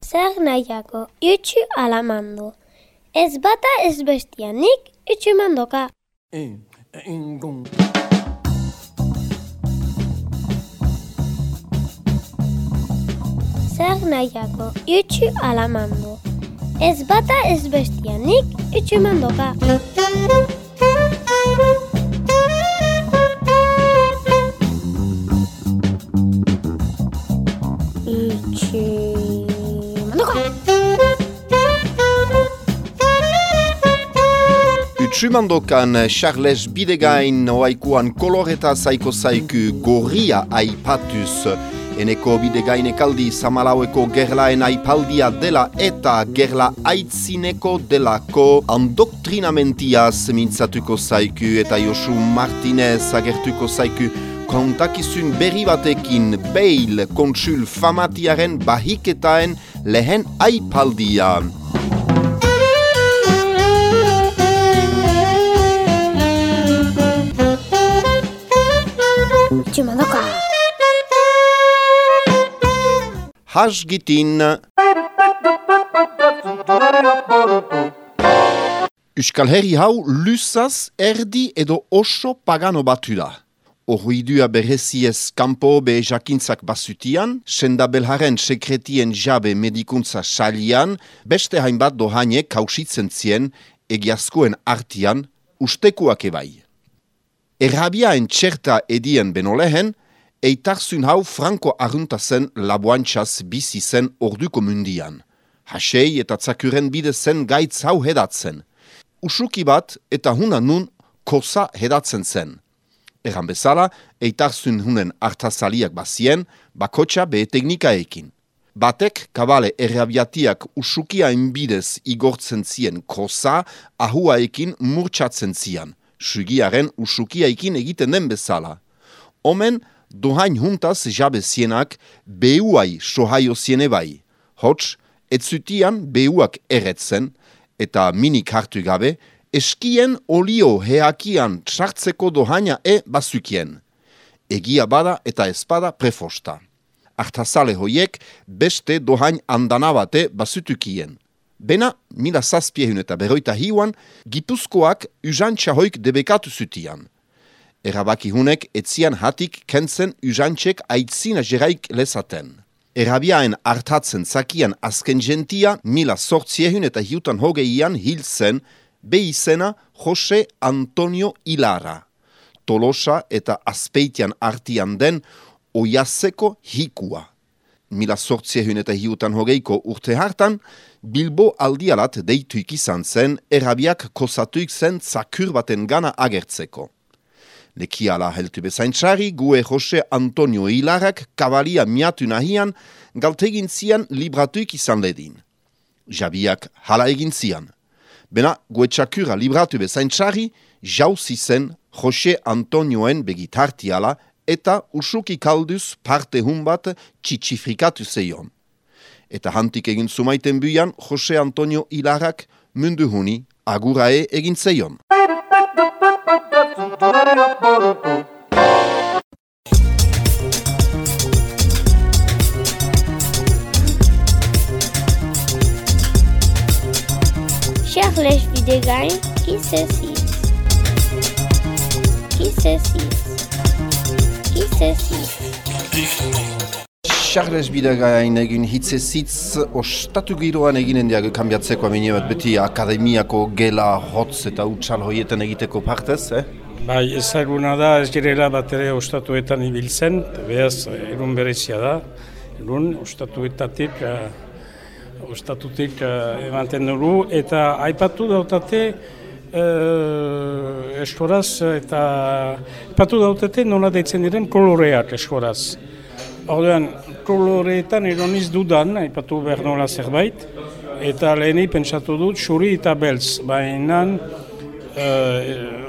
Zer nahiako, itxu alamando. Ez bata ez bestianik, itxu mandoka. E, ingun. Zer nahiako, itxu alamando. Ez bata ez bestianik, itxu mandoka. Utsumandokan Charles Bidegain oaikuan koloreta zaiko zaiku gorria aipatuz. Eneko Bidegainek aldi samalaueko gerlaen aipaldia dela eta gerla aitzineko delako andoktrinamentiaz mintzatuko zaiku eta Josu Martinez agertuko zaiku kontakizun berri batekin beil kontsul famatiaren bahiketaen lehen aipaldia. Itxu mandoka. Hasgitin Euskal Herri hau lusaz erdi edo oso pagano batu da. Horruidua bereziez kanpo be jakintzak basutian, sendabelharen sekretien jabe medikuntza salian, beste hainbat dohainek kausitzen zien egiazkoen artian ustekuak ebai. Errabiaen txerta edien beno lehen, eitarzun hau franko arruntazen laboantxaz bizi zen orduko mundian. Hasei eta tzakuren bide zen gaitz hau hedatzen. Usuki bat eta huna nun kosa hedatzen zen. Erran bezala, eitarzun hunen hartazaliak bazien, bakotxa behe teknikaekin. Batek kabale errabiatiak usukia bidez igortzen zien kosa, ahuaekin murtsatzen zian, sugiaren usukiaikin egiten den bezala. Omen, dohain huntaz jabe zienak behuai sohaio ziene bai. Hots, etzutian behuak erretzen, eta minik hartu gabe, eskien olio heakian txartzeko dohaina e bazukien. Egia bada eta espada prefosta. Artazale hoiek beste dohain andana bate bazutukien. Bena, mila zazpiehun eta beroita hiuan, gipuzkoak usantxa hoik debekatu zutian. Erabaki hunek etzian hatik kentzen usantzek aitzina jeraik lezaten. Erabiaen hartatzen zakian azken gentia mila sortziehun eta hiutan hogeian hil zen be izena Jose Antonio Ilara. Tolosa eta azpeitian artian den oiazeko hikua. Mila sortziehun eta hiutan hogeiko urte hartan, Bilbo aldialat deituik izan zen erabiak kosatuik zen zakur baten gana agertzeko. Lekiala heltu bezaintzari, gue Jose Antonio Hilarak kabalia miatu nahian, galtegin zian libratuik izan ledin. Jabiak hala egin zian. Bena, gue txakura libratu bezaintzari, jauzi zen Jose Antonioen begitartiala eta usuki kalduz parte hun bat txitsifrikatu zeion. Eta hantik egin zumaiten buian, Jose Antonio Hilarak mundu huni agurae egin zeion. Charles Bidegain, qui c'est si Qui c'est si Charles Bidegain egin hitze zitz ostatu giroan eginen diago kanbiatzeko amine bat beti akademiako gela hotz eta utxal hoietan egiteko partez, eh? Bai, ezaguna da, ez girela bat ere ostatuetan ibiltzen, behaz, erun berezia da. Erun, ostatuetatik, uh, ostatutik uh, ematen dugu, eta aipatu dautate, uh, eskoraz, eta aipatu dautate nola deitzen diren koloreak eskoraz. Ordean, koloreetan eroniz dudan, aipatu behar nola zerbait, eta leheni pentsatu dut, xuri eta beltz, baina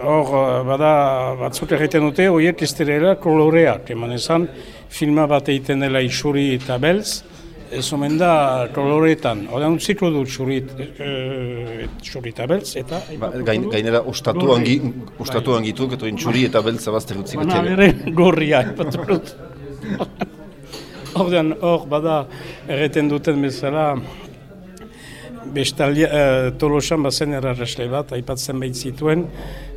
hor bada batzuk egiten dute, horiek ez direla koloreak, eman ezan, filma bat egiten dela xuri eta beltz, ez omen da koloreetan. Ordean, utziko dut xuri, e, xuri eta beltz, eta... Ba, gain, gainera ostatu angi, ostatu angituk, eta txuri eta beltza bazter utziko Baina ere gorria, aipatu dut. Ordean hor bada erreten duten bezala Bestaldia, uh, Tolosan bazen erarresle bat, aipatzen behit zituen,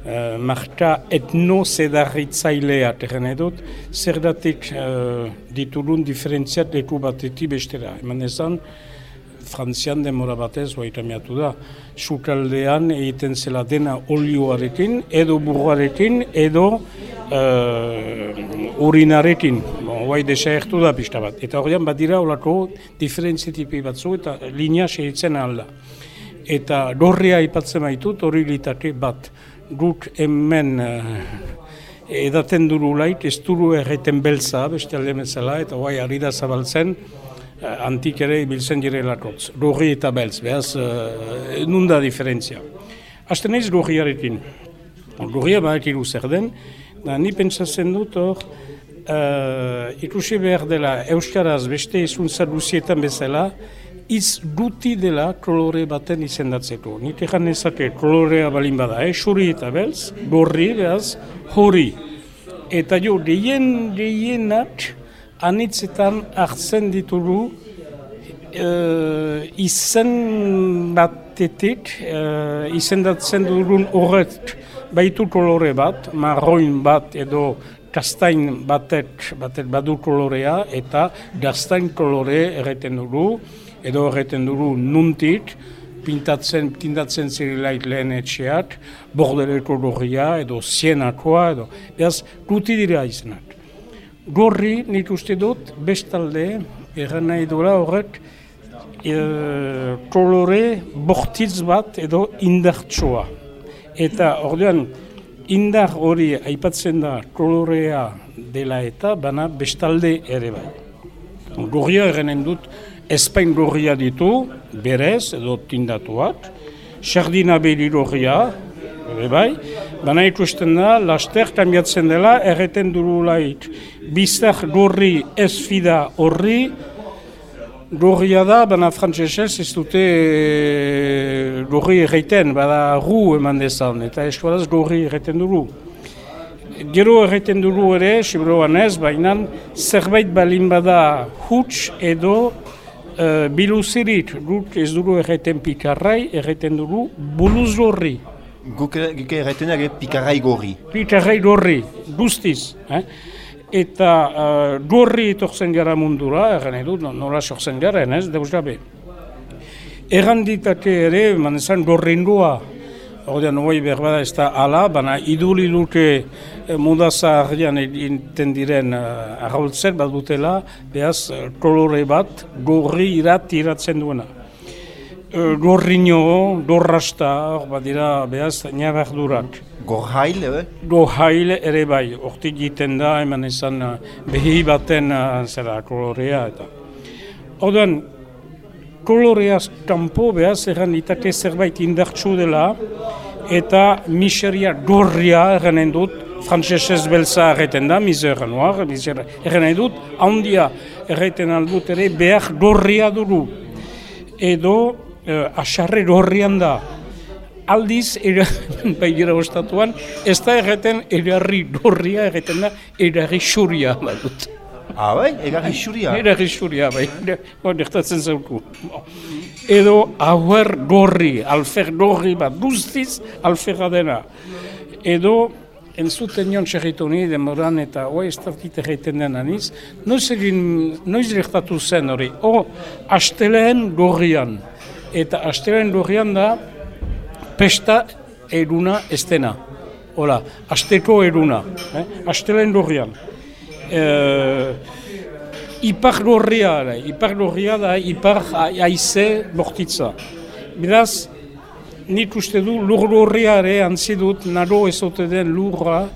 uh, marka etno-zedarritzailea terren edut, zer datik uh, diturun diferentziat leku batetik bestera. Eman ezan, Frantzian demora batez, baita miatu da, sukaldean egiten zela dena olioarekin, edo burroarekin, edo uh, urinarekin. Hoai desaertu da pista bat. Eta horrean bat dira olako diferentzietipi batzu eta linea segitzen alda. Eta gorria aipatzen baitut hori litate bat. Guk hemen uh, edaten duru lait, ez duru erreten beltza, beste alde metzala, eta hoai ari da zabaltzen, uh, antik ere ibiltzen direlakotz. Gorri eta beltz, behaz, uh, nunda diferentzia. Asten ez gorriarekin. Gorria badakigu zer den, da ni pentsatzen dut hor, uh, ikusi behar dela Euskaraz beste izuntza luzietan bezala, iz guti dela kolore baten izendatzeko. Nik egan ezake kolorea balin bada, eh? xuri eta beltz, gorri, behaz, hori. Eta jo, deien, deienak, anitzetan hartzen ditugu uh, izen batetik, uh, izendatzen dugun horret baitu kolore bat, marroin bat edo kastain batek, batek badu kolorea eta gaztain kolore erreten dugu, edo erreten dugu nuntik, pintatzen, pintatzen zirilait lehen etxeak, bordeleko gorria edo zienakoa edo, behaz, guti dira izenak. Gorri, nik uste dut, bestalde, erran nahi duela horrek, e, kolore bortitz bat edo indartsua. Eta ordean, indar hori aipatzen da kolorea dela eta bana bestalde ere bai. Gorria errenen dut, espain gorria ditu, berez edo tindatuak, sardina beli gorria, ere bai, bana ikusten da, laster kambiatzen dela, erreten durulait, bizar gorri ez fida horri, Gorria da, baina frantzesez ez dute e, gorri erreiten, bada ru eman dezan, eta eskualaz gorri erreiten dugu. Gero erreiten dugu ere, sibroan ez, baina zerbait balin bada huts edo e, biluzirit, guk ez dugu erreiten pikarrai, erreiten dugu buluz gorri. Guk erreiten dugu pikarrai gorri. Pikarrai gorri, guztiz. Eh? eta uh, gorri etortzen gara mundura, erran edu, nola sortzen gara, ez, deus gabe. Erran ditake ere, man ezan Ordean, hoi berbada ez da ala, baina iduli luke eh, mudaza argian enten diren uh, arraultzen bat dutela, behaz kolore bat gorri irat iratzen duena. Uh, gorriño, gorrasta, hor bat dira behaz, niabak durak. Gorhail, ere? Gorhail ere bai, orti egiten da, eman izan uh, behi baten uh, zera kolorea eta. Orduan, koloreaz kanpo behaz erran itake zerbait indartsu dela eta miseria gorria erranen dut, frantzesez belza erreten da, miser noir, miser erranen dut, handia erreten aldut ere behar gorria dugu. Edo, uh, asarre gorrian da, aldiz, era, bai gira ostatuan, ez da erreten erarri gorria erreten da erarri xuria badut. Ah, bai? Erarri xuria? Erarri xuria, bai. Nektatzen zauku. Edo hauer gorri, alfer gorri bat, guztiz alferra dena. Edo, entzuten nion txerritu ni demoran eta hoa ez tartit egiten den aniz, noiz egin, noiz lehtatu zen hori, o, asteleen gorrian. Eta asteleen gorrian da, pesta eruna estena. Hola, asteko eruna, eh? astelen gorrian. E, ipar gorria, ipar gorria da, ipar aize bortitza. Beraz, nik uste du lur gorria ere antzi dut, nago ezote den lurra,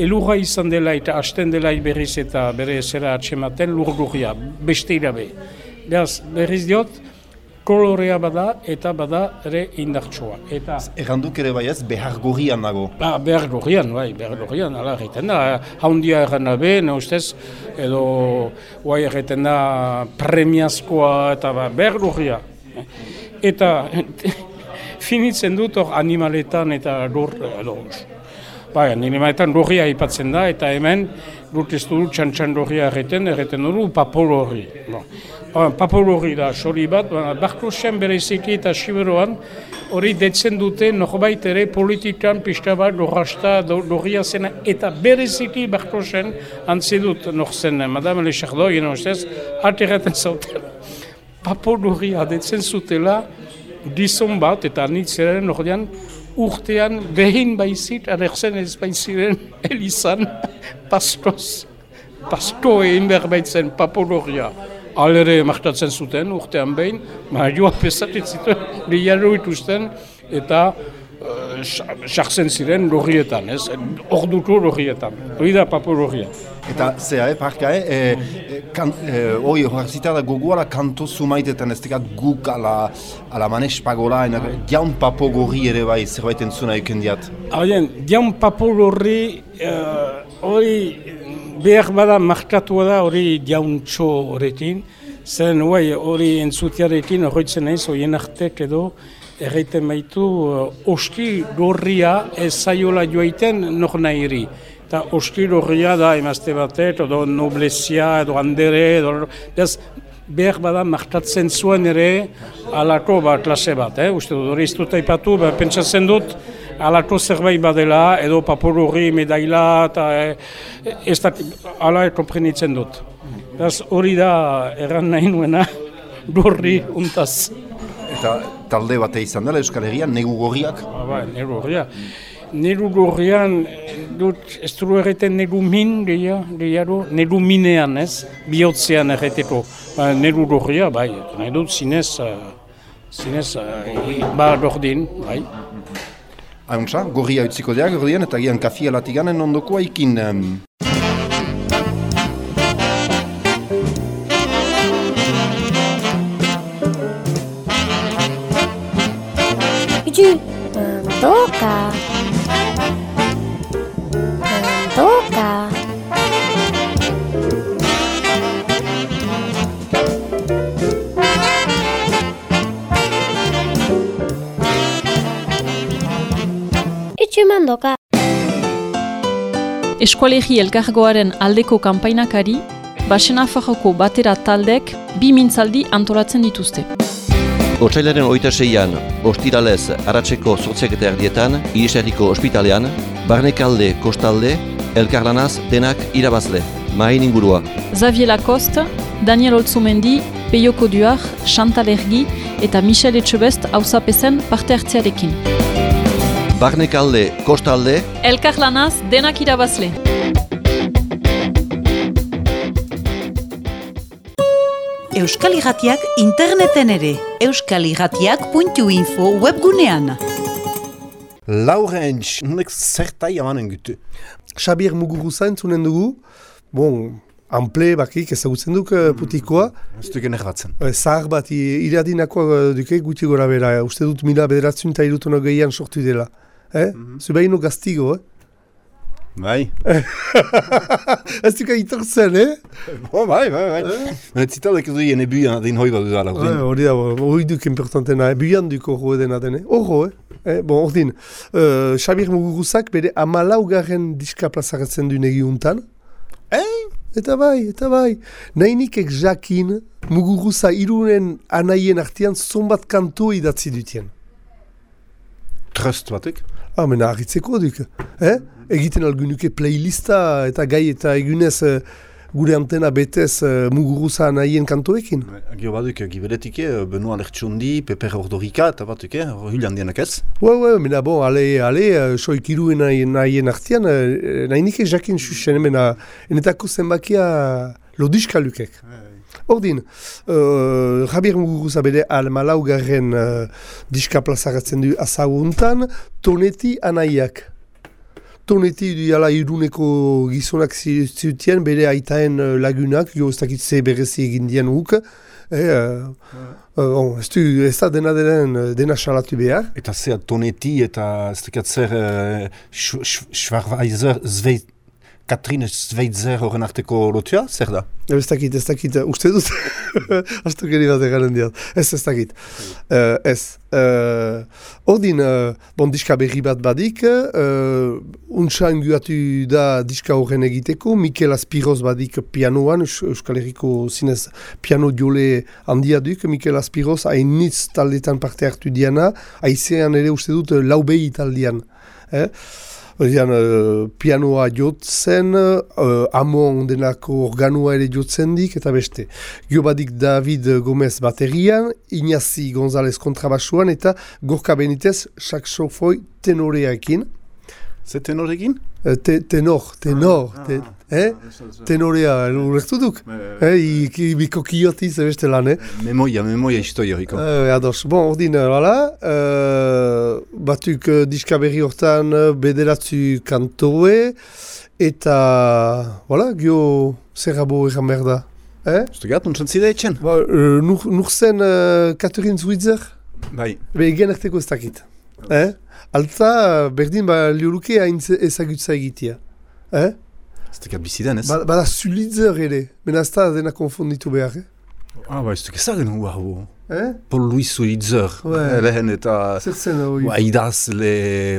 elurra izan dela eta hasten dela berriz eta bere zera atxematen lur gorria, beste irabe. Beraz, berriz diot, kolorea bada eta bada ere indartsua. Eta Erranduk ere bai ez, behar gorrian dago. Ba, behar gorrian, bai, behar gorrian, ala egiten da. Haundia erran da be, ne ustez, edo guai egiten da premiazkoa eta ba, behar gorria. Eta finitzen dut hor animaletan eta gor, edo, Bai, nire maetan lorria aipatzen da, eta hemen ez dut txantxan lorria erreten, erreten dugu papol horri. Bon. Papol horri da, sori bat, Bartosian bere iziki eta Siberoan, hori detzen dute norbait ere politikan pista bat lorrasta lorria zena, eta bere iziki Bartosian antzidut norzen, Madame Le Chardoi, geno ustez, aterraten zauten. Papol horria detzen zutela, dizon bat, eta nitzeren ordean, urtean behin baizit, aderzen ez baiziren elizan, pastoz, pasto egin behar baitzen papologia. Alere martatzen zuten urtean behin, ma pesatit zituen, lehiaro ituzten, eta sartzen uh, ziren lorrietan, ez? Orduko lorrietan. Hori da papologia. Eta zea, eh, parka, eh, eh, kan, eh, oi, da gogoara kanto zumaitetan ez tekat guk ala, ala manes pagola, ena, diaun papo gorri ere bai, zerbait entzuna eken diat. Haien, diaun papo gorri, hori, behar bada markatua da hori diaun txo horretin, zen, hori entzutiarekin horretzen naiz, horien artek edo, erreiten baitu, uh, oski gorria ez zaiola joaiten nor nahiri. Eta oski gorria da emazte batet, edo noblezia, edo andere, edo... Bez, behar bada martatzen zuen ere alako bat klase bat, eh? Uste dut, hori iztuta ipatu, ba, pentsatzen dut, alako zerbait badela, edo papururri, medaila, eta eh, ez da, ala komprenitzen dut. hori da, erran nahi nuena, gorri untaz. Eta talde bat izan dela Euskal Herrian, negu gorriak? Ba, ba, negu gorriak. Negu gorrian, dut, ez du erreten negu min, gehiago, negu minean, ez? Biotzean erreteko. Ba, negu gorria, bai, nahi dut, zinez, uh, zinez, uh, ba, gordin, bai. Hauntza, gorria utziko diak, gordian, eta gian kafia latiganen ondoko haikin... Um... Mandoka. Eskualegi elkargoaren aldeko kanpainakari, Basena Fajoko batera taldek bi mintzaldi antolatzen dituzte. Otsailaren oita seian, ostiralez, aratzeko sortziak eta erdietan, Iriserriko ospitalean, Barnekalde, Kostalde, Elkarlanaz, denak irabazle, main ingurua. Xavier Lacoste, Daniel Oltzumendi, Peio Koduar, Chantal Ergi eta Michel Etxebest hausapezen parte hartzearekin. Barnekalde, Kostalde, Elkarlanaz, denak irabazle. Euskal Iratiak interneten ere, euskaliratiak.info webgunean. Laurentz, nek zertai amanen gutu. Xabier Muguruza entzunen dugu, bon, ample bakik ezagutzen duk uh, putikoa. Ez duk enerbatzen. Uh, zahar bat, iradinakoa uh, duke guti gora bera, uste dut mila bederatzen eta irutono gehian sortu dela. Eh? Mm -hmm. Zubaino gaztigo, eh? Bai. ez duka itortzen, eh? Bo, bai, bai, bai. Eh? Baina zitalek ez duen ebuian den hoi bat dudala. Hori da, hori duk importantena, ebuian duk horro edena den, eh? Horro, eh? Eh, bon, ordin, uh, Xabir Muguruzak bere amalaugarren diska plazaratzen du negi untan. Eh? Eta bai, eta bai. Nahinik ek jakin Muguruza irunen anaien artian zonbat kanto idatzi dutien. Trust batek? Ah, mena ahitzeko duk. Eh? Egiten algunuke playlista eta gai eta egunez uh, gure antena betez uh, muguruza nahien kantoekin. Gio baduk, giberetik, Benoa Lertxundi, Peper Ordorika, eta batuk, eh, Julian dienak ez? Ue, ue, mena bon, ale, ale, uh, soik iruen nahien, nahien artian, uh, nahi nik jakin xuxen, mena, enetako zenbakia lodiska lukek. Ordin, uh, Javier Muguruza bere almalaugarren uh, diska plazaratzen du azaguntan, toneti anaiak. Toneti duela iruneko gizonak zutien bere aitaen uh, lagunak, jo ez dakitze berezi egin dian huk. Eh, uh, uh, ez, du, ez da dena denen, dena salatu behar. Eta zea toneti eta ez dakit zer uh, Schwarweiser, Zveit, Katrin Zweitzer horren arteko lotua, zer da? Ez dakit, ez dakit, uste dut, astu geri bat egaren diat. Ez, ez dakit. Uh, ez. Uh, ordin, uh, bon, diska berri bat badik, uh, untsa inguatu da diska horren egiteko, Mikel Aspiroz badik pianoan, Eus- Euskal Herriko zinez piano jole handia duk, Mikel Aspiroz hainitz taldetan parte hartu diana, haizean ere uste dut lau behi taldean. Eh? Horian, uh, pianoa jotzen, uh, amon denako organua ere jotzen dik, eta beste. Gio badik David Gomez baterian, Ignazi González kontrabasuan, eta Gorka Benitez saxofoi tenoreakin. Ze tenorekin? Eh, Te, tenor, tenor, te, eh? tenorea, ulertu duk? Eh, iki, biko kiotiz, beste lan, eh? Memoia, memoia historioriko. Uh, ados, bon, ordin, voilà, uh, batuk uh, diska berri hortan bederatzu kantoe, eta, voilà, gio zerrabo egan behar da. Eh? Zugat, untsan zide etxen? Ba, uh, nur, nur zen uh, Catherine Zwitzer, Bai. be egen arteko ez dakit. Eh? Altza, berdin, ba, liuruke hain ezagutza egitea. Eh? Ez tekat biziden, ez? Ba, bada Sulitzer ere, mena ez da dena konfonditu behar, eh? Ah, ba, ez duk ezagen hua hu. Eh? Paul Louis Sulitzer. Ouais. Lehen eta... Zer zen hori? Ba, idazle,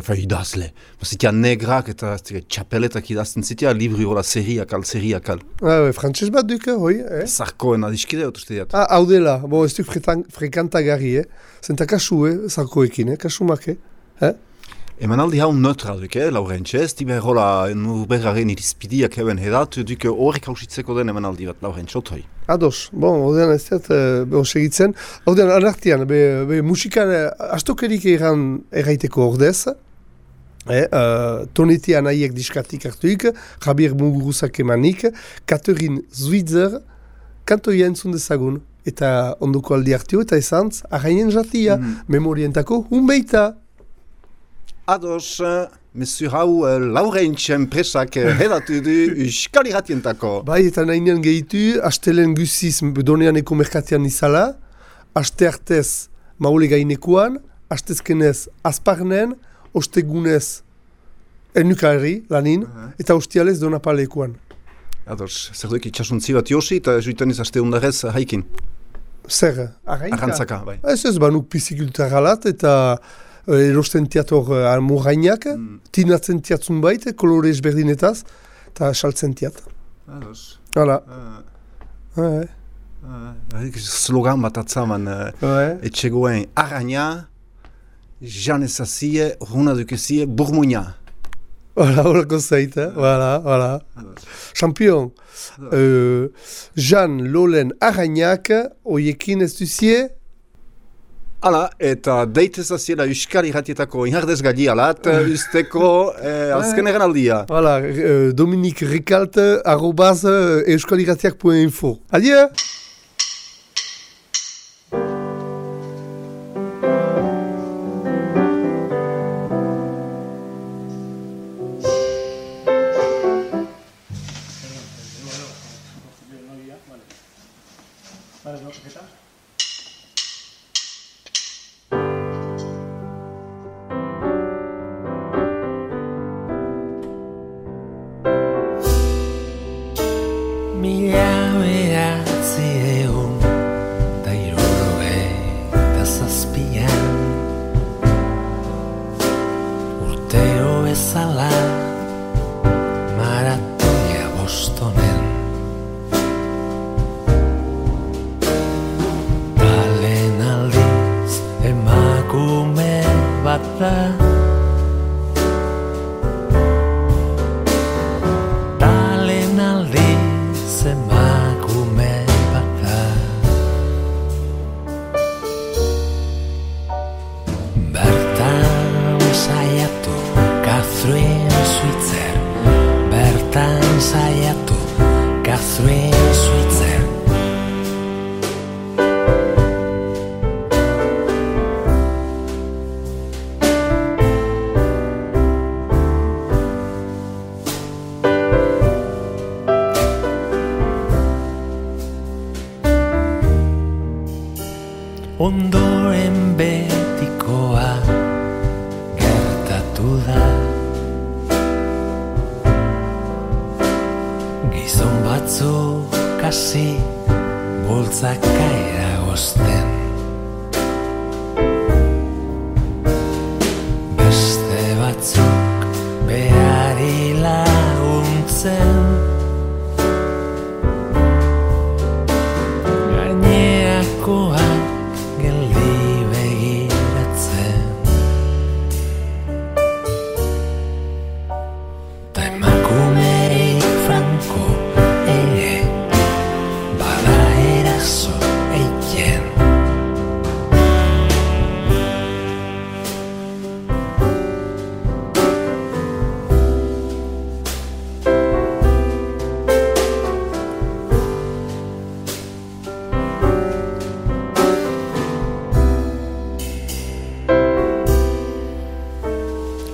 fa idazle. Zitia negrak eta txapeletak idazten zitia, libri hola seriakal, seriakal. Ah, ouais, frantses bat duk, hoi, eh? Zarkoen adiskide, dut uste diat. Ah, hau dela, bo, ez duk frekantagarri, eh? Zenta kasu, eh, zarkoekin, eh? Kasu make, eh? Emanaldi hau neutra eh, laurentxe, ez tibe hola nurberraren irizpidiak hebben hedat, duk horrek hausitzeko den emanaldi bat laurentxe, otoi. Ados, bon, ordean ez dut, eh, bo, segitzen. Ordean, anartian, be, be musikan, eh, astokerik egan erraiteko ordez, eh, uh, tonetia nahiek diskatik hartuik, Javier Muguruzak emanik, Catherine Zwitzer, kantoia entzun dezagun, eta ondoko aldi hartio, eta esantz, arrainen jatia, memorientako, unbeita. Ados, uh, mesu hau uh, laurentxen presak uh, hedatu du uskali ratientako. Bai, eta nahinean gehitu, astelen guziz doneaneko merkatian izala, aste artez maule gainekuan, astezkenez azparnen, ostegunez enukarri lanin, eta ostialez donapalekuan. Ados, zer duk itxasuntzi bat josi eta juiten aste undarez uh, haikin. Zer, arrainka? Arrantzaka, bai. Ez ez, banuk pizikultaralat eta eh, erosten tiator uh, almurrainak, tinatzen tiatzun bait, kolore ezberdinetaz, eta saltzen tiat. Ados. Hala, Uh, eh, uh, slogan bat atzaman, uh, eh. etxegoen araña, jan ezazie, runa dukezie, burmuina. Voilà, horako zait, eh? Voilà, voilà. Champion. Euh, Jean Lolen Arrainak, oiekin ez duzie, Hala, eta deitez aziela Euskal Iratietako inhardez gali alat, usteko eh, azken egan aldia. voilà, euh, Dominique Ricalt, arrobaz, euh, euskaliratiak.info.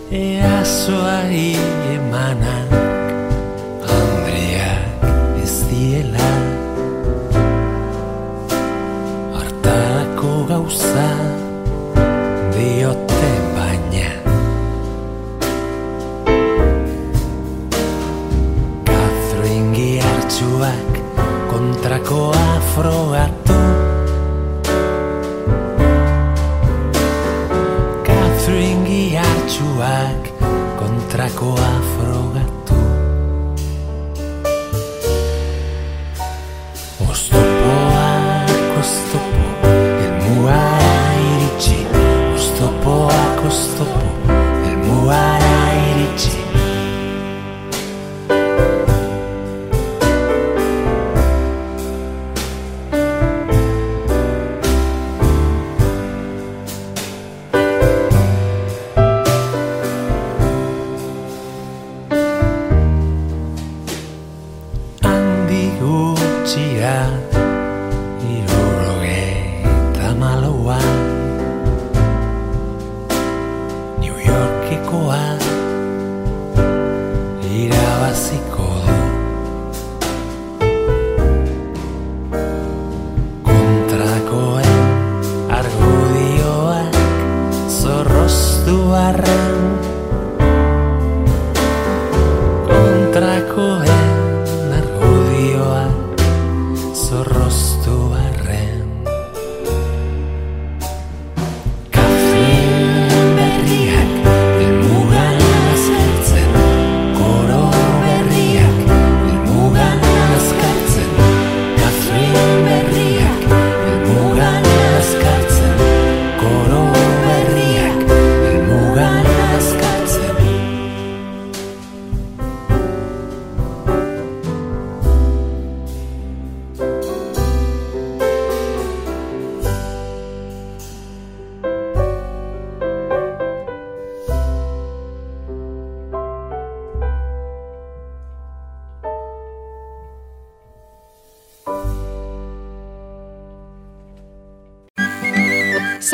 Eazoari emanak Andriak ez diela. Hartarako gauza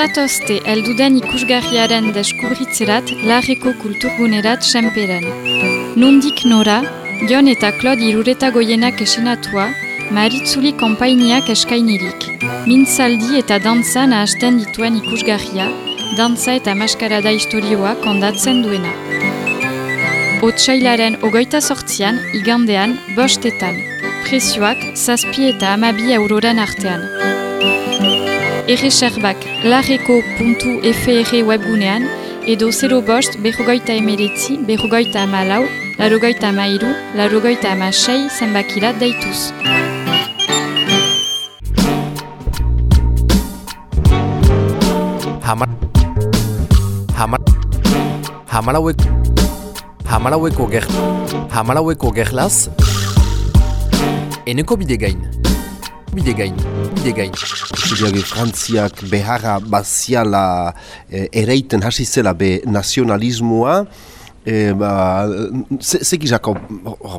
Zatozte elduden ikusgarriaren deskubritzerat larreko kulturgunerat senperen. Nundik nora, Jon eta Claude irureta goienak esenatua, Maritzuli konpainiak eskainirik. Mintzaldi eta dantza nahasten dituen ikusgarria, dantza eta maskarada historioa kondatzen duena. Otsailaren ogoita sortzian, igandean, bostetan. Prezioak, zazpi eta amabi euroren artean. Erreserbak larreko.fr webgunean edo 0 bost berrogoita emeretzi, berrogoita amalau, larogoita amairu, larogoita amasei zenbakirat deituz. Hamar Hamar Hamalauek Hamalaueko ger Hamalaueko gerlaz Eneko bide gain Bide gain Bide gain Zuriage Frantziak beharra baziala e, ereiten hasi zela be nazionalismoa, e, ba, ze-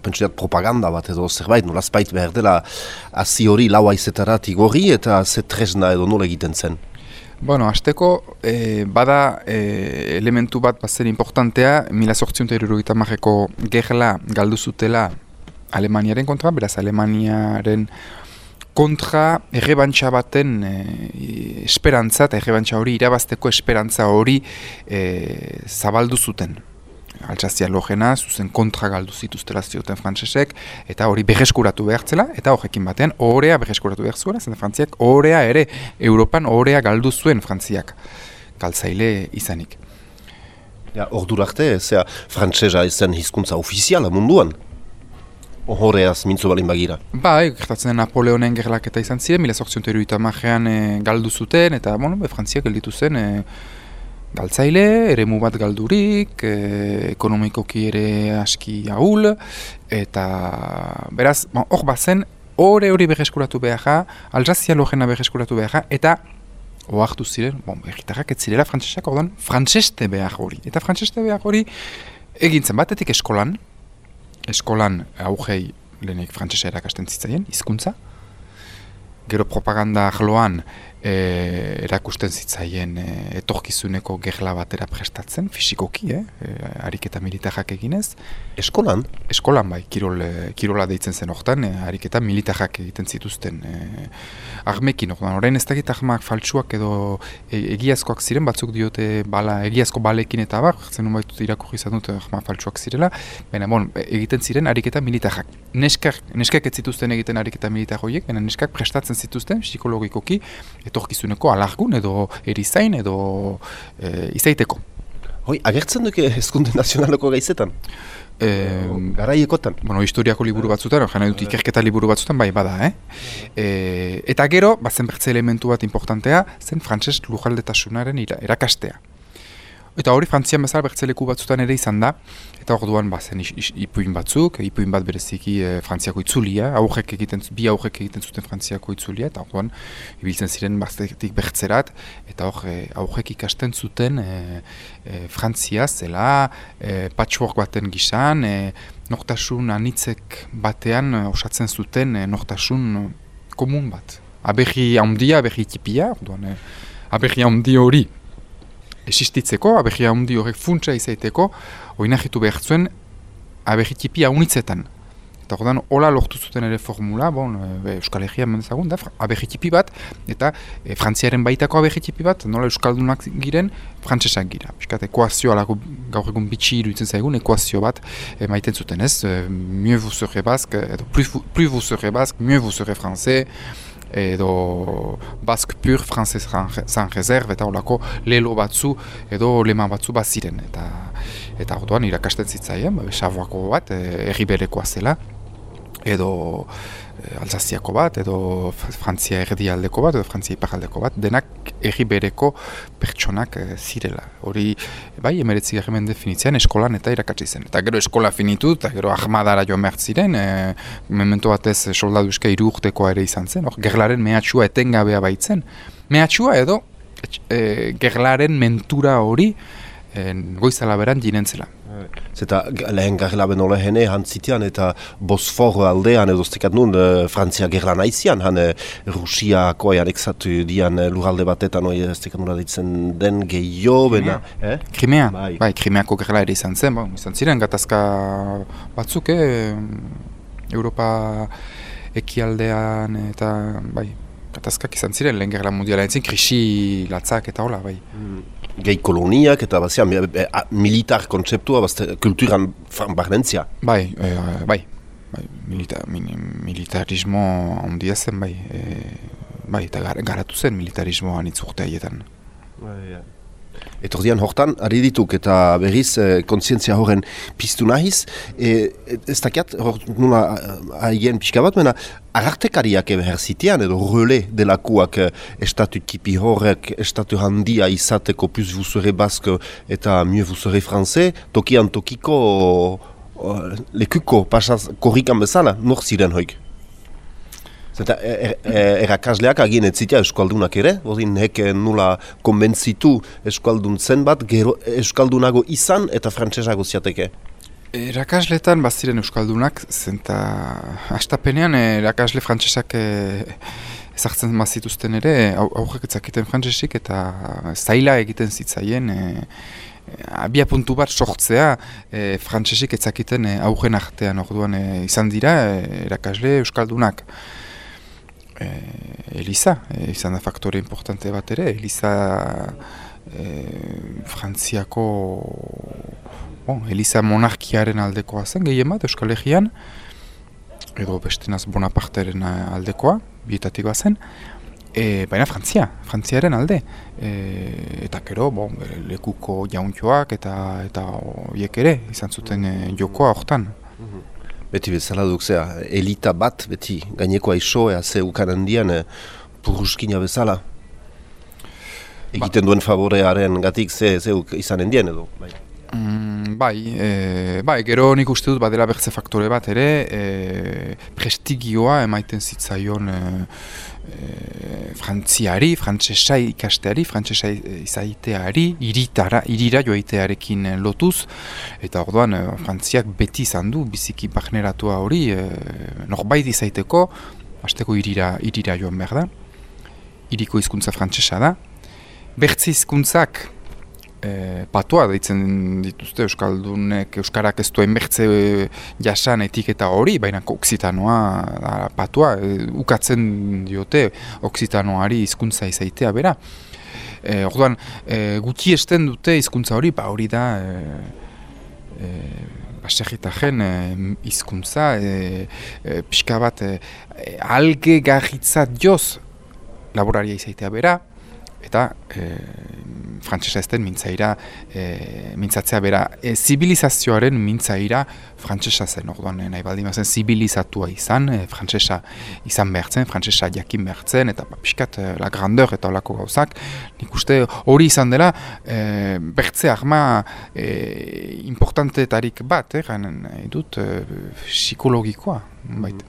pentsu dut propaganda bat edo zerbait, nola zbait behar dela hazi hori lau aizetarat igorri eta ze tresna edo nola egiten zen. Bueno, azteko, eh, bada eh, elementu bat bazen importantea, mila sortzion eta marreko gerla galdu zutela Alemaniaren kontra, beraz Alemaniaren kontra errebantxa baten eh, esperantza eta errebantxa hori irabazteko esperantza hori eh, zabaldu zuten. Altsazia logena, zuzen kontra galdu zituztela zioten frantsesek, eta hori berreskuratu behartzela, eta horrekin batean ohorea berreskuratu behar zuela, zen frantziak ohorea ere, Europan ohorea galdu zuen frantziak, galtzaile izanik. Ja, ordu arte, zera, frantsesa ezen hizkuntza ofiziala munduan. Horreaz mintzo balin bagira. Bai, gertatzen den Napoleonen gerlaketa izan ziren, mila zortzion teruita majean e, galdu zuten, eta, bueno, be, frantziak gelditu zen, e, galtzaile, eremu bat galdurik, e, ekonomikoki ere aski ahul, eta beraz, bon, hor bazen, hori hori berreskuratu behar, alrazia logena berreskuratu behar, eta oartu ziren, bon, erritarrak ez zirela frantsesak ordan, frantseste behar hori. Eta frantseste behar hori egintzen batetik eskolan, eskolan augei lehenik frantsesa erakasten zitzaien, hizkuntza. Gero propaganda arloan e, erakusten zitzaien e, etorkizuneko gerla batera prestatzen, fisikoki, eh? e, ariketa militarrak eginez. Eskolan? Eskolan bai, kirol, e, kirola deitzen zen hortan, e, ariketa militarrak egiten zituzten. E, armekin, ordan, orain ez dakit armak faltsuak edo e, egiazkoak ziren, batzuk diote bala, egiazko balekin eta bar, zen baitut irakurri izan dut armak faltsuak zirela, baina bon, egiten ziren ariketa militarrak. Neskak, neskak ez zituzten egiten ariketa militar horiek, baina neskak prestatzen zituzten psikologikoki etorkizuneko alargun edo erizain edo e, izaiteko. Hoi, agertzen duke hezkunde nazionaleko gaizetan? E, Garaiekotan? Bueno, historiako liburu batzutan, jana dut ikerketa liburu batzutan, bai bada, eh? E, eta gero, bazen bertze elementu bat importantea, zen frantses lujaldetasunaren ira- erakastea. Eta hori frantzian bezala bertzeleku batzutan ere izan da, eta orduan bazen ipuin batzuk, ipuin bat bereziki e, frantziako itzulia, aurrek egiten, bi aurrek egiten zuten frantziako itzulia, eta orduan ibiltzen ziren baztetik bertzerat, eta hor e, aurrek ikasten zuten e, e, frantzia zela, e, patchwork baten gisan, e, nortasun anitzek batean osatzen zuten e, nortasun komun bat. Aberri handia, aberri tipia, orduan, e, aberri handi hori existitzeko, aberri handi horrek funtsa izaiteko, oinahitu behar zuen aberri tipia unitzetan. Eta ordan, hola lortu zuten ere formula, bon, e, Euskal Herria mendezagun, da, aberri tipi bat, eta e, frantziaren baitako aberri tipi bat, nola Euskaldunak giren, frantsesak gira. Piskat, ekuazio, alako gaur egun bitxi iruditzen zaigun, ekuazio bat e, maiten zuten ez, e, mieux vous serez basque, edo plus, plus vous serez basque, mieux vous serez français, edo basque pur, sans sans réserve, eta holako lelo batzu edo lema batzu bat ziren. Eta, eta orduan irakasten zitzaien, ba, Savoako bat, e, herri berekoa zela, edo Alsaziako bat, edo Frantzia erdialdeko bat, edo Frantzia iparaldeko bat, denak herri bereko pertsonak e, zirela. Hori, bai, emeretzi garrimen definitzean eskolan eta irakatsi zen. Eta gero eskola finitu, eta gero ahmadara joan behar ziren, e, memento batez soldadu eska hiru urtekoa ere izan zen, hor, gerlaren mehatxua etengabea baitzen. Mehatxua edo, e, gerlaren mentura hori, e, goizala beran jinentzela. Zeta lehen garela beno lehene hantzitean eta Bosfor aldean edo stekat nun e, Frantzia gerla naizian, han e, Rusiako anexatu dian e, lurralde batetan oi ez nola ditzen den gehiago, bena. Eh? Krimea, Bai. bai, Krimeako gerla ere izan zen, bon, izan ziren gatazka batzuk, eh, Europa ekialdean eta, bai, gatazkak izan ziren lehen gerla mundiala entzin, krisi latzak eta hola, bai. Gehi koloniak eta bazian, e, e, a- militar kontzeptua, bazte, kulturan barnentzia. Bai, e, bai, bai milita, mini, militarismo handia zen, bai, e, bai, eta gar, garatu zen militarismoan itzurte haietan. Etordian hortan, ari dituk eta berriz e, kontzientzia horren piztu nahiz, e, e, ez dakiat, hor nula haien pixka bat, mena, arartekariak behar zitean, edo rele delakuak e, estatu tipi horrek, estatu handia izateko plus serez basque eta vous serez français, tokian tokiko o, lekuko pasaz korrikan bezala, nor ziren hoik? Zeta, er, er, erakasleak agien ez zitea eskualdunak ere, bordin hek eh, nula konbentzitu eskualdun zen bat, gero eskualdunago izan eta frantsesago ziateke. Erakasletan baziren euskaldunak, zenta astapenean eh, erakasle frantsesak e, ezartzen bazituzten ere, au- aurrek etzakiten frantsesik eta zaila egiten zitzaien e, abia puntu bat sortzea e, frantsesik etzakiten e, aurren artean orduan e, izan dira e, erakasle euskaldunak. E, Eliza, e, izan da faktore importante bat ere, Eliza e, Frantziako bon, Eliza monarkiaren aldekoa zen, gehien bat, Euskal Herrian, edo bestenaz Bonaparteren eh, aldekoa, bietatik zen, e, baina Frantzia, Frantziaren alde. E, eta gero, bon, lekuko jauntxoak eta eta horiek ere, izan zuten e, jokoa hortan. Beti bezala duk, zera, elita bat, beti gainekoa iso, ea ze ukan handian, e, purruskina bezala. Egiten duen favorearen gatik ze, ze uk izanen dien edo. Bai. Mm, bai, e, bai, gero nik uste dut badela bertze faktore bat ere, e, prestigioa emaiten zitzaion e, e, frantziari, frantsesa ikasteari, frantsesa izaiteari, iritara, irira joaitearekin lotuz, eta orduan e, frantziak beti izan du, biziki bagneratua hori, e, norbait izaiteko, hasteko irira, irira joan behar da, iriko hizkuntza frantsesa da, bertze hizkuntzak, e, patua deitzen dituzte Euskaldunek, Euskarak ez duen bertze e, jasan etiketa hori, baina oksitanoa da, patua, e, ukatzen diote oksitanoari hizkuntza izaitea bera. E, orduan, e, gutxi esten dute hizkuntza hori, ba hori da e, e, baserritajen e, hizkuntza, e, e, pixka bat e, alge garritzat joz laboraria izaitea bera, eta e, frantsesa mintzaira, e, mintzatzea bera, e, zibilizazioaren mintzaira frantsesa zen, orduan nahi baldin zen zibilizatua izan, e, frantsesa izan behartzen, frantsesa jakin behartzen, eta ba, pixkat e, la grandeur eta olako gauzak, nik uste hori izan dela, e, bertze arma e, importantetarik bat, eh, ganen, dut, e, psikologikoa, baita.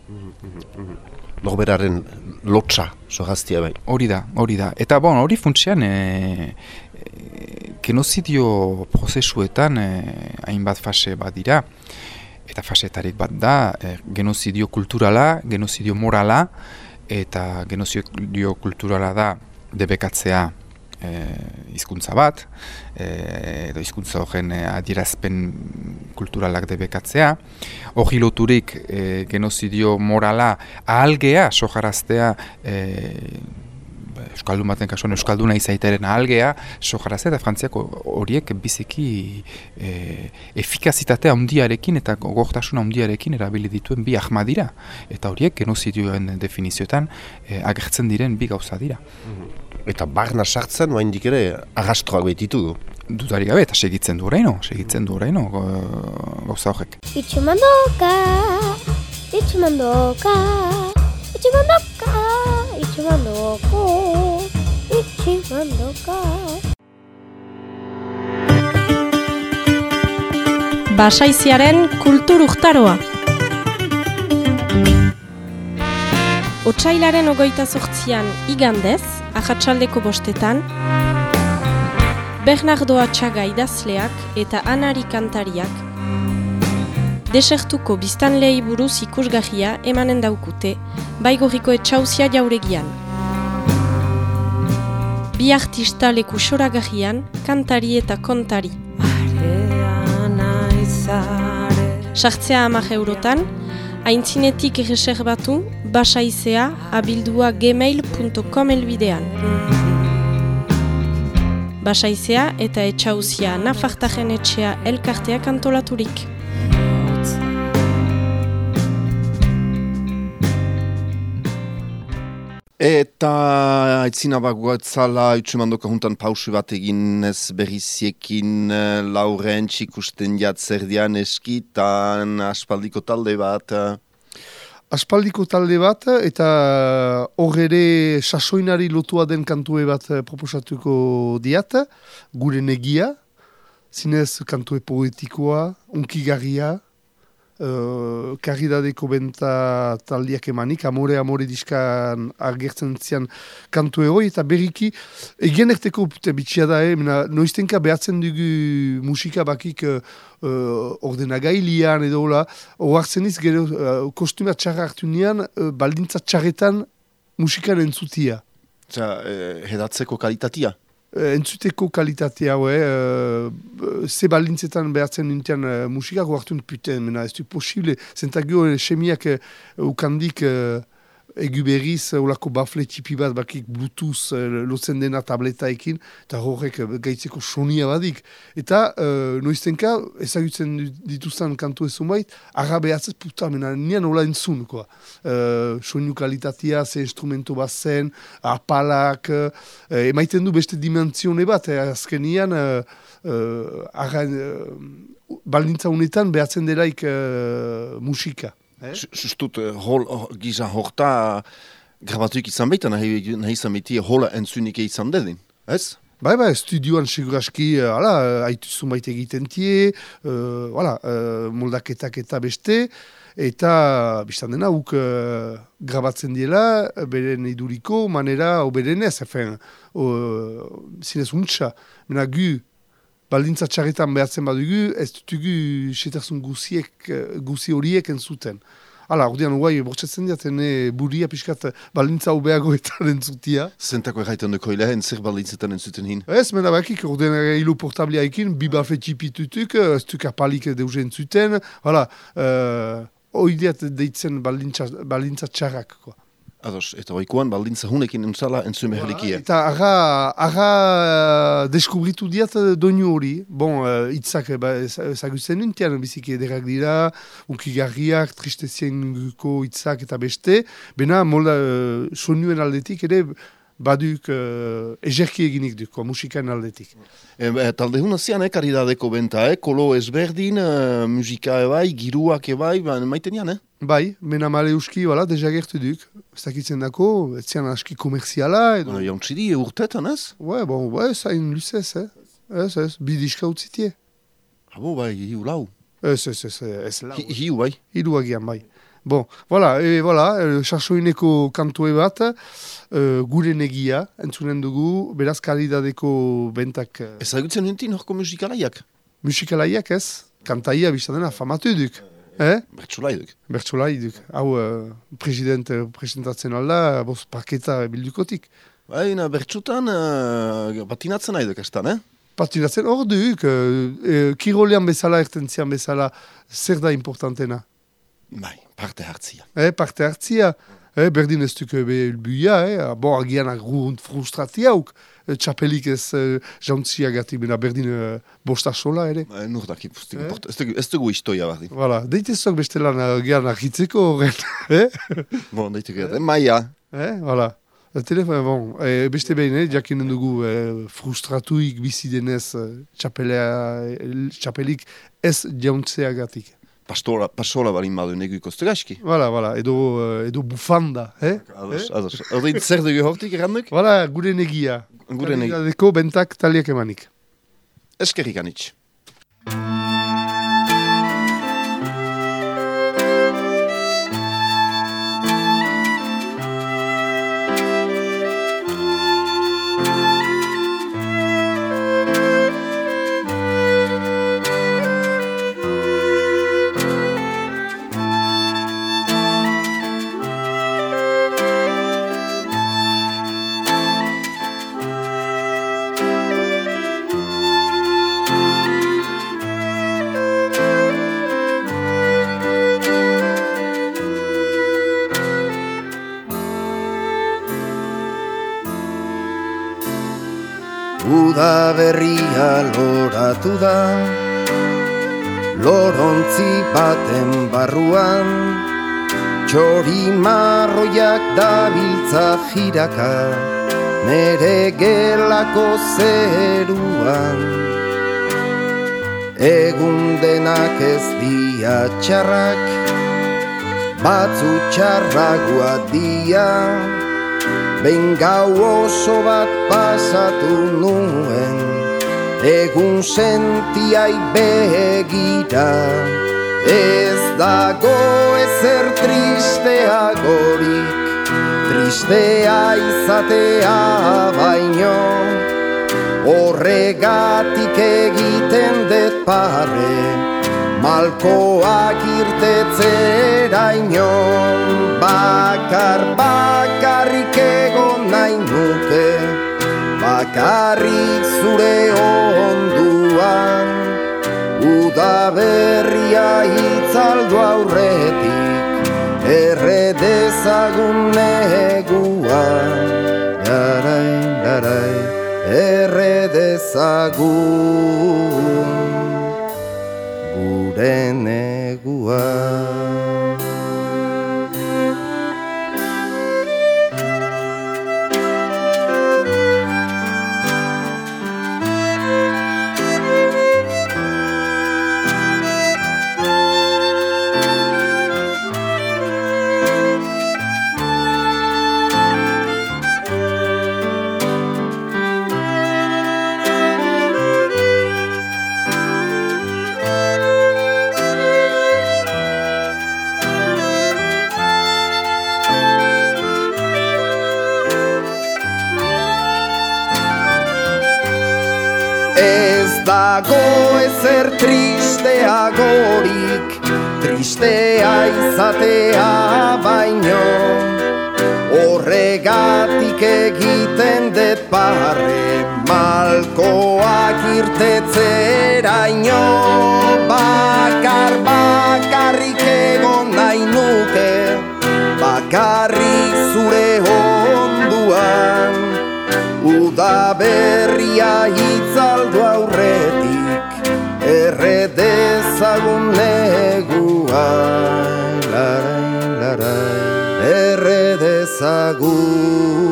Norberaren lotxa, sohaztia bai. Hori da, hori da. Eta bon, hori funtsean, e, genozidio prozesuetan eh, hainbat fase bat dira, eta faseetarik bat da, eh, genozidio kulturala, genozidio morala, eta genozidio kulturala da debekatzea eh, hizkuntza bat, eh, edo hizkuntza horren eh, adierazpen kulturalak debekatzea. Hori loturik eh, genozidio morala ahalgea, sojaraztea, eh, Euskaldun baten kasuan Euskalduna izaitaren algea, sojaraz eta frantziako horiek biziki e, efikazitatea handiarekin eta gogortasuna handiarekin erabili dituen bi ahmadira. Eta horiek genozidioen definizioetan e, agertzen diren bi gauza dira. Mhm. Eta barna sartzen, oa indik ere, agastroak behititu du. Dutari gabe, eta segitzen du horreino, segitzen du horreino gauza horrek. Itxumandoka, itxumandoka, itxumandoka, itxumandoko, itxumandoka. Basaiziaren kultur urtaroa. Otsailaren ogoita sortzian igandez, ahatsaldeko bostetan, Bernardo Atxaga idazleak eta Anari kantariak desertuko biztanlei buruz ikusgahia emanen daukute, baigorriko etxauzia jauregian. Bi artista leku soragahian, kantari eta kontari. Sartzea amak eurotan, haintzinetik reserbatu, basaizea abildua gmail.com elbidean. Basaizea eta etxauzia nafartajen etxea elkarteak antolaturik. Eta aitzina bagoatzala utsumandoka juntan pausu bat egin ez berriziekin eh, lauren txikusten jatzerdian eskitan aspaldiko talde bat. Aspaldiko talde bat eta hor ere sasoinari lotua den kantue bat eh, proposatuko diat, gure negia, zinez kantue poetikoa, unkigarria, uh, karridadeko benta taldiak emanik, amore, amore diskan argertzen zian kantu hori, eta berriki, egien erteko bitxia da, eh, noiztenka behatzen dugu musika bakik uh, ordenagailian edo hola, oartzen iz, gero uh, kostuma txarra hartu nian, uh, baldintza txarretan musikan entzutia. Zer, eh, hedatzeko kalitatia? Uh, entzuteko kalitatea, hau, uh, ze balintzetan behatzen nintean uh, musikako hartu puten, mena ez du posible, zentagio semiak uh, ukandik uh, egu berriz, olako bafle tipi bat bakik bluetooth uh, lotzen dena tabletaekin, eta horrek uh, gaitzeko sonia badik. Eta uh, noiztenka, ezagutzen dituzten kantu ezun bait, arra behatzez puta, mena nian hola entzun, koa. Uh, soinu kalitatea, ze instrumento bat zen, apalak, uh, emaiten du beste dimensione bat, eh, azkenian, uh, uh, arra, uh, baldintza honetan behatzen delaik uh, musika. Justut, eh? hol, oh, gisa horta grabatuik izan baita, nahi, nahi izan baiti hola entzunik izan dedin, ez? Bai, bai, studioan seguraski, uh, ala, haitu zumait egiten tie, voilà, uh, moldaketak eta beste, eta biztan dena, huk uh, grabatzen diela, beren iduriko, manera, oberen ez, efen, uh, zinez untxa, mena gu, baldintza txarretan behatzen badugu, ez dutugu setarzun guziek, guzi horiek entzuten. Hala, ordean guai, bortzatzen diat, ene buria pixkat baldintza ubeago eta entzutia. Zentako erraiten duko hilehen, zer baldintzetan entzuten hin? Ez, mena bakik, ordean hilu portablia ekin, bi bafe txipitutuk, ez duk apalik deuze entzuten, hala, uh, oideat deitzen baldintza, baldintza txarrak. Ados, eta oikoan baldintza hunekin entzala entzun behalikia. Eta arra, arra uh, deskubritu diat doinu hori. Bon, uh, itzak ba, ezagutzen nintian, biziki ederak dira, unkigarriak, tristezien guko itzak eta beste. Bena, molda, uh, sonuen aldetik ere, baduk uh, ejerki eginik duk, musikan aldetik. E, e, talde huna zian, eh, karidadeko benta, eh? kolo ezberdin, uh, musika ebai, giruak ebai, ba, maiten eh? Bai, mena male uski, wala, deja gertu duk. Ez dakitzen dako, ez aski komerziala. Edo... Bueno, Jauntxidi, urtetan, ez? Ouais, bon, ouais, zain luzez, eh? Ez, ez, bidiska utzitie. Abo, bai, hiu lau. Ez, ez, ez, ez lau. Hi, hiu, bai. Hiu agian, bai. Bon, voilà, e, voilà, sarsoineko kantoe bat, uh, gure negia, entzunen dugu, beraz kalidadeko bentak... Uh, ez agutzen nintin horko musikalaiak? Musikalaiak ez, kantaia biztadena famatu duk. Eh? Bertsulai duk. Bertsulai duk. Hau, uh, president, presentatzen alda, boz, paketa bildukotik. Baina, bertsutan, uh, batinatzen nahi duk estan, eh? Patinatzen hor duk, uh, uh, kirolean bezala, ertentzian bezala, zer da importantena? Bai, parte hartzia. Eh, parte hartzia. Eh, berdin ez duk ebe elbuia, eh. Bo, agian agrunt frustratiauk. Eh, txapelik ez eh, jauntzia gati, bena berdin eh, bosta sola, ere. Eh, nur daki, eh? ez dugu istoia berdin. Voilà, deitezok beste lan agian ahitzeko horren. eh? Bon, deitezok eh? maia. Eh, voilà. Telefon, bon, e, beste behin, eh, jakinen dugu e, frustratuik bizi denez txapelik ez jauntzea gatik. Pastola, pastola balin badu negu ikostegazki. Voilà, voilà, edo, edo bufanda, eh? Ados, eh? ados. Ordein zer dugu hortik erranduk? Voilà, gure negia. Gure negia. Deko bentak taliak emanik. Eskerrik anitz. Loratu da Lorontzi baten barruan Txori marroiak dabiltza jiraka Nere gelako zeruan. Egun denak ez dia txarrak Batzu txarragoa dia. Behin gau oso bat pasatu nuen Egun sentiai begira Ez dago ezer tristeagorik Tristea izatea baino Horregatik egiten dut pare Malkoak irtetzera inon Bakar bakarrik egon nahi nuke Bakarrik zure onduan Uda berria hitzaldu aurretik erre dezagun negua Jarai, jarai, erre dezagun Tristea izatea baino Horregatik egiten dut barre Malkoak irtetzeraino. Bakar bakarrik egon nahi nuke Bakarrik zure onduan. Uda berria hitzaldu aurretik dezagun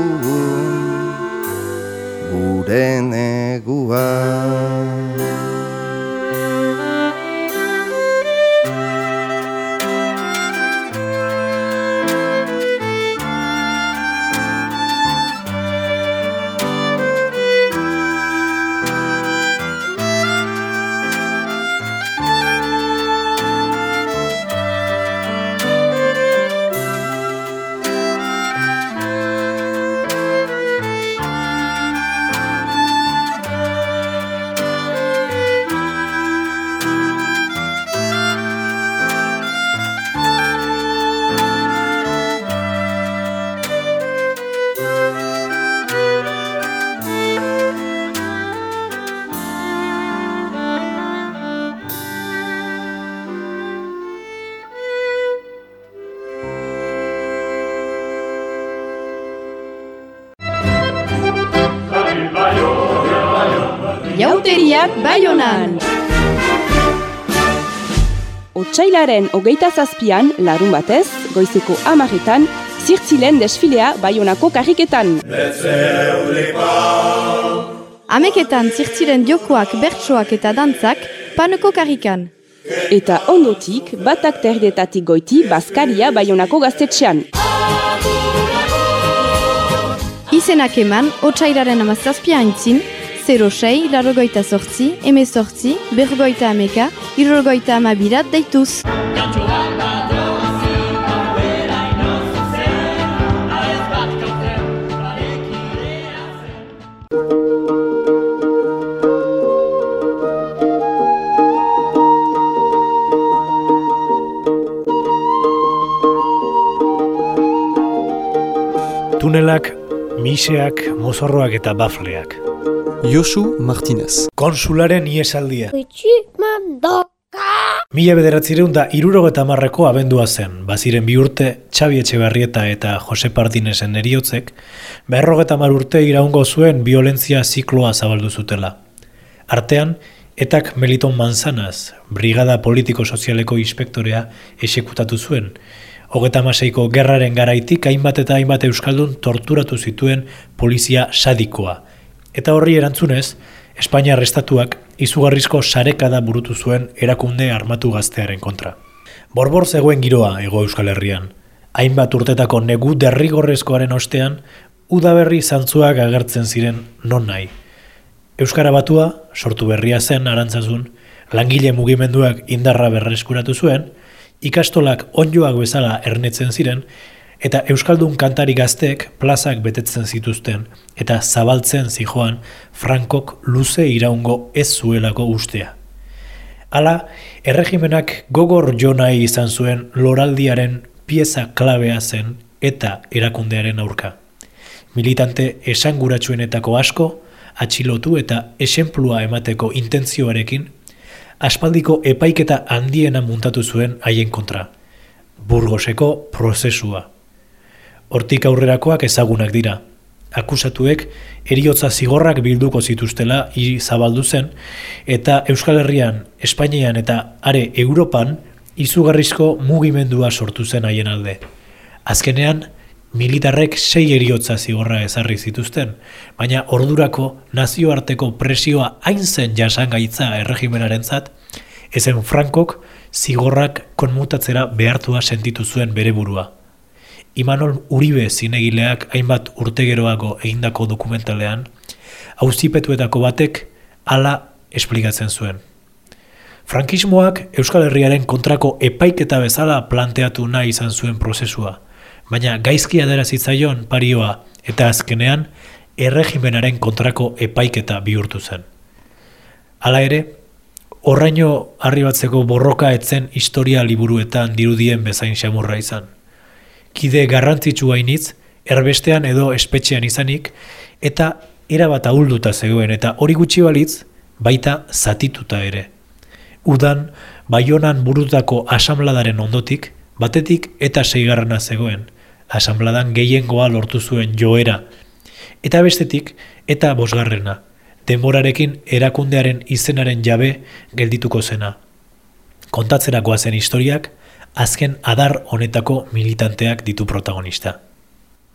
Otsailaren hogeita zazpian, larun batez, goizeko amaretan, zirtzilen desfilea Baionako karriketan. Ameketan zirtzilen jokoak, bertsoak eta dantzak, panuko karrikan. Eta ondotik, batak terdetatik goiti, Baskaria Baionako gaztetxean. Izenak eman, otsailaren amazazpia aintzin, 06, larogoita sortzi, eme sortzi, berrogoita ameka, irrogoita amabirat deituz. Tunelak, miseak, mozorroak eta bafleak. Josu Martinez. Konsularen iesaldia. Gutxi mandoka! Mila bederatzireun da irurogeta marreko abendua zen, baziren bi urte Txabi Etxebarrieta eta Jose Pardinesen eriotzek, berrogeta mar urte iraungo zuen violentzia zikloa zabaldu zutela. Artean, etak Meliton Manzanaz, Brigada Politiko-Sozialeko Inspektorea esekutatu zuen, hogeta maseiko gerraren garaitik hainbat eta hainbat euskaldun torturatu zituen polizia sadikoa, eta horri erantzunez, Espainiar estatuak izugarrizko sarekada burutu zuen erakunde armatu gaztearen kontra. Borbor zegoen giroa ego Euskal Herrian. Hainbat urtetako negu derrigorrezkoaren ostean, udaberri zantzuak agertzen ziren non nahi. Euskara batua, sortu berria zen arantzazun, langile mugimenduak indarra berreskuratu zuen, ikastolak onjoak bezala ernetzen ziren, eta Euskaldun kantari gazteek plazak betetzen zituzten eta zabaltzen zijoan Frankok luze iraungo ez zuelako ustea. Hala, erregimenak gogor jo nahi izan zuen loraldiaren pieza klabea zen eta erakundearen aurka. Militante esanguratsuenetako asko, atxilotu eta esenplua emateko intentzioarekin, aspaldiko epaiketa handiena muntatu zuen haien kontra. Burgoseko prozesua. Hortik aurrerakoak ezagunak dira. Akusatuek eriotza zigorrak bilduko zituztela hiri zabaldu zen eta Euskal Herrian, Espainian eta are Europan izugarrizko mugimendua sortu zen haien alde. Azkenean, militarrek sei eriotza zigorra ezarri zituzten, baina ordurako nazioarteko presioa hain zen jasangaitza erregimenarentzat, ezen Frankok zigorrak konmutatzera behartua sentitu zuen bere burua. Imanol Uribe zinegileak hainbat urtegeroago egindako dokumentalean, auzipetuetako batek hala esplikatzen zuen. Frankismoak Euskal Herriaren kontrako epaiketa bezala planteatu nahi izan zuen prozesua, baina gaizki adera zitzaion parioa eta azkenean erregimenaren kontrako epaiketa bihurtu zen. Hala ere, horraino arribatzeko borroka etzen historia liburuetan dirudien bezain xamurra izan. Kide garrantzitsu hainitz, erbestean edo espetxean izanik, eta erabat ahulduta zegoen eta hori gutxi balitz, baita zatituta ere. Udan, Baionan burutako asamladaren ondotik, batetik eta seigarrena zegoen, asamladan gehiengoa lortu zuen joera, eta bestetik eta bosgarrena, denborarekin erakundearen izenaren jabe geldituko zena. Kontatzerakoa zen historiak, azken adar honetako militanteak ditu protagonista.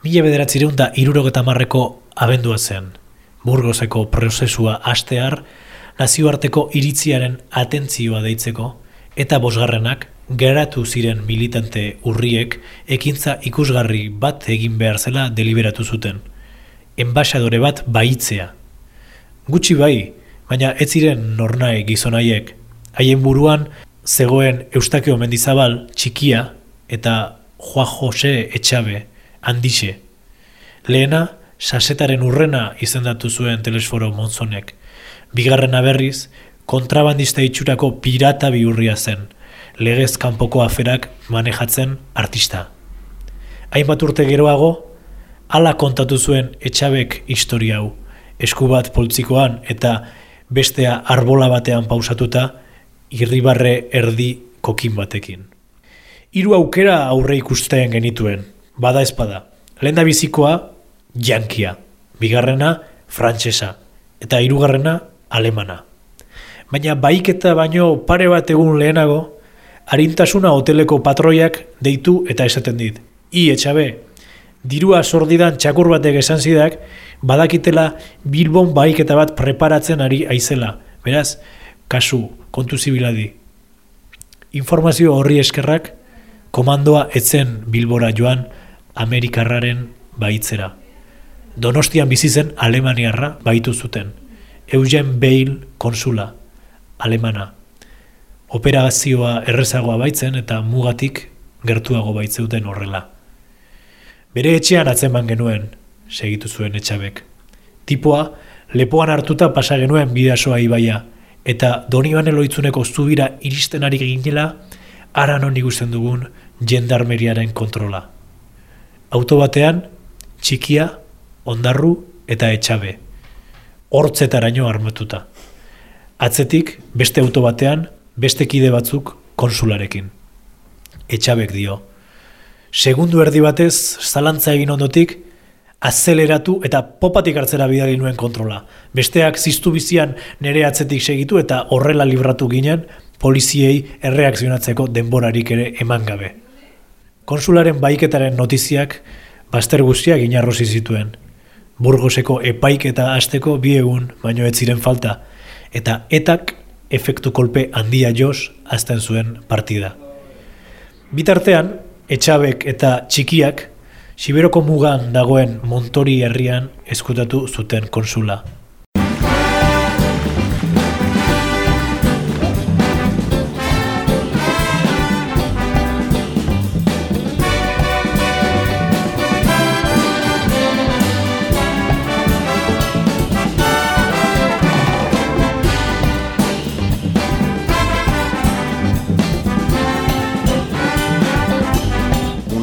Mila bederatzireun da irurogeta marreko abendua zen, burgoseko prozesua hastear, nazioarteko iritziaren atentzioa deitzeko, eta bosgarrenak geratu ziren militante urriek ekintza ikusgarri bat egin behar zela deliberatu zuten. Enbaixadore bat baitzea. Gutxi bai, baina ez ziren nornae gizonaiek. Haien buruan zegoen Eustakio Mendizabal txikia eta Joa Jose Etxabe handixe. Lehena, sasetaren urrena izendatu zuen telesforo Monzonek. Bigarrena berriz, kontrabandista itxurako pirata bihurria zen, legez kanpoko aferak manejatzen artista. Hainbat urte geroago, hala kontatu zuen etxabek historia hau, esku bat poltzikoan eta bestea arbola batean pausatuta, irribarre erdi kokin batekin. Hiru aukera aurre ikusten genituen, bada espada. Lenda bizikoa, jankia. Bigarrena, frantsesa. Eta hirugarrena, alemana. Baina baiketa baino pare bat egun lehenago, harintasuna hoteleko patroiak deitu eta esaten dit. I, etxabe, dirua sordidan txakur batek esan zidak, badakitela Bilbon baiketa bat preparatzen ari aizela. Beraz, kasu, kontu zibiladi. Informazio horri eskerrak, komandoa etzen Bilbora joan Amerikarraren baitzera. Donostian bizi zen Alemaniarra baitu zuten. Eugen Beil konsula, alemana. Operazioa errezagoa baitzen eta mugatik gertuago baitzeuten horrela. Bere etxean atzeman genuen, segitu zuen etxabek. Tipoa, lepoan hartuta pasa genuen bidasoa ibaia, eta doni baneloitzuneko zubira iristen ari ginela, ara non ikusten dugun jendarmeriaren kontrola. Auto batean, txikia, ondarru eta etxabe hortzetaraino armatuta. Atzetik, beste auto batean, beste kide batzuk konsularekin. Etxabek dio. Segundu erdi batez, zalantza egin ondotik, azeleratu eta popatik hartzera bidali nuen kontrola. Besteak ziztu bizian nere atzetik segitu eta horrela libratu ginen, poliziei erreakzionatzeko denborarik ere eman gabe. Konsularen baiketaren notiziak, baster guztiak inarrozi zituen. Burgoseko epaiketa hasteko bi egun baino ez ziren falta eta etak efektu kolpe handia jos azten zuen partida. Bitartean, etxabek eta txikiak Siberoko mugan dagoen Montori herrian eskutatu zuten konsula.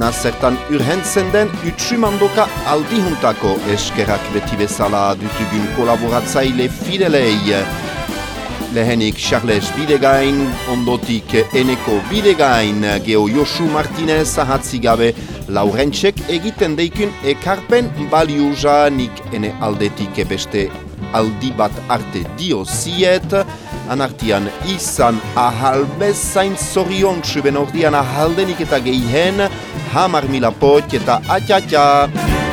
Una zertan urhentzen den utsumandoka aldihuntako eskerak beti bezala dutugun kolaboratzaile fidelei. Lehenik Charles Bidegain, ondotik Eneko Bidegain, Geo Josu Martinez, ahatzi gabe Laurentsek egiten deikun ekarpen baliuza nik ene aldetik beste aldi bat arte dio ziet, anartian izan ahal bezain zorion txuben ordian ahaldenik eta gehihen, hamar mila pot eta atxatxa!